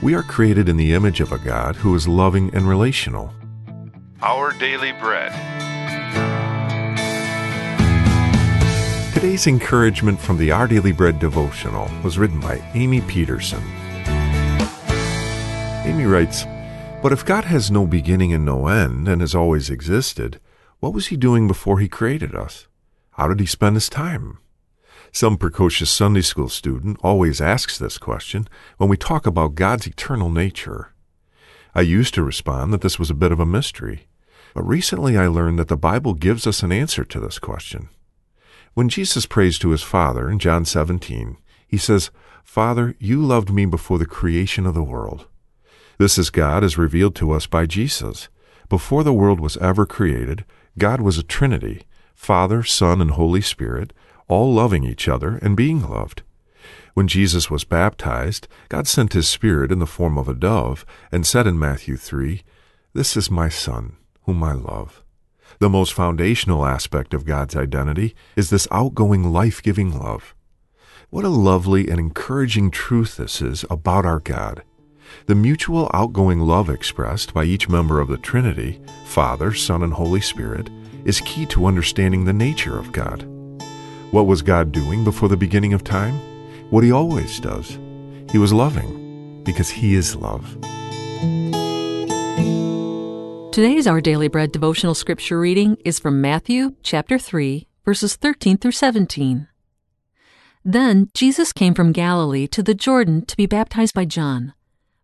We are created in the image of a God who is loving and relational. Our Daily Bread. Today's encouragement from the Our Daily Bread devotional was written by Amy Peterson. Amy writes, But if God has no beginning and no end and has always existed, what was he doing before he created us? How did he spend his time? Some precocious Sunday school student always asks this question when we talk about God's eternal nature. I used to respond that this was a bit of a mystery, but recently I learned that the Bible gives us an answer to this question. When Jesus prays to his Father in John 17, he says, Father, you loved me before the creation of the world. This is God as revealed to us by Jesus. Before the world was ever created, God was a Trinity Father, Son, and Holy Spirit all loving each other and being loved. When Jesus was baptized, God sent his Spirit in the form of a dove and said in Matthew 3, This is my Son, whom I love. The most foundational aspect of God's identity is this outgoing, life giving love. What a lovely and encouraging truth this is about our God. The mutual outgoing love expressed by each member of the Trinity, Father, Son, and Holy Spirit, is key to understanding the nature of God. What was God doing before the beginning of time? What He always does. He was loving, because He is love. Today's Our Daily Bread devotional scripture reading is from Matthew chapter 3, verses 13 through 17. Then Jesus came from Galilee to the Jordan to be baptized by John.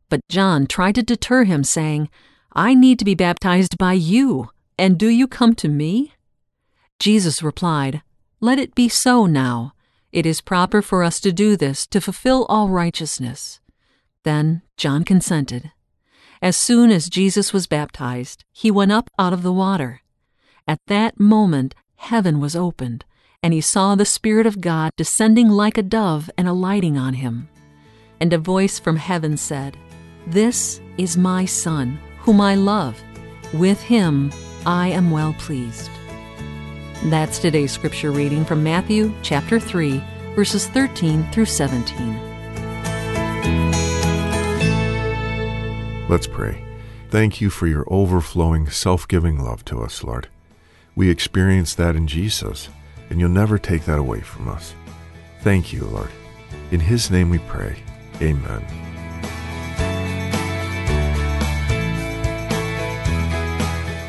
But John tried to deter him, saying, I need to be baptized by you, and do you come to me? Jesus replied, let it be so now. It is proper for us to do this to fulfill all righteousness. Then John consented. As soon as Jesus was baptized, he went up out of the water. At that moment, heaven was opened, and he saw the Spirit of God descending like a dove and alighting on him. And a voice from heaven said, This is my Son, whom I love. With him I am well pleased. That's today's scripture reading from Matthew chapter 3, verses 13 through 17. Let's pray. Thank you for your overflowing, self giving love to us, Lord. We experience that in Jesus, and you'll never take that away from us. Thank you, Lord. In His name we pray. Amen.